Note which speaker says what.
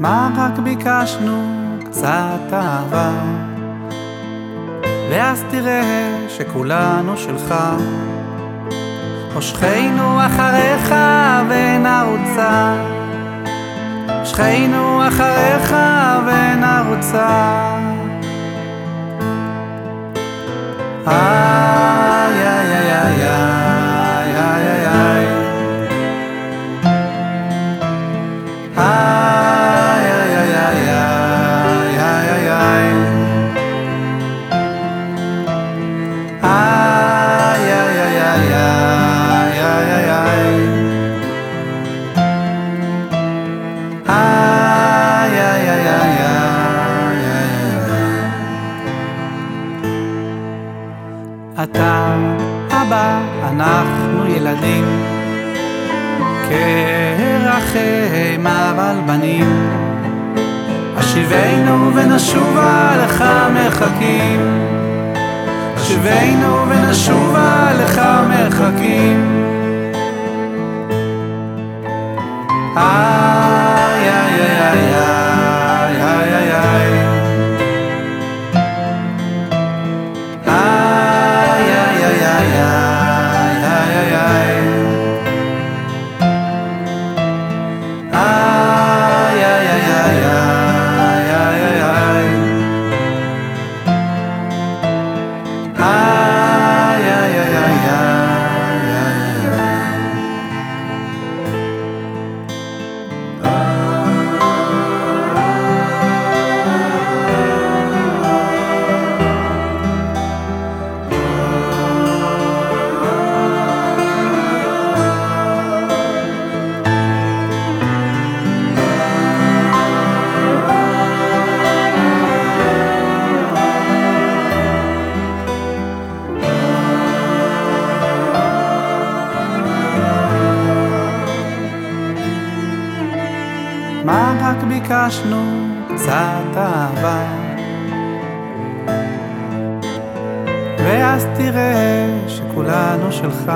Speaker 1: מה רק ביקשנו? קצת אהבה. ואז תראה שכולנו שלך. מושכנו אחריך ונרוצה. מושכנו אחריך ונרוצה. איי איי איי איי אתה אבא, אנחנו ילדים כרחם אבל בנים השיבנו ונשובה לך מחכים השיבנו ונשובה לך מחכים ביקשנו? קצת אהבה. ואז תראה שכולנו שלך.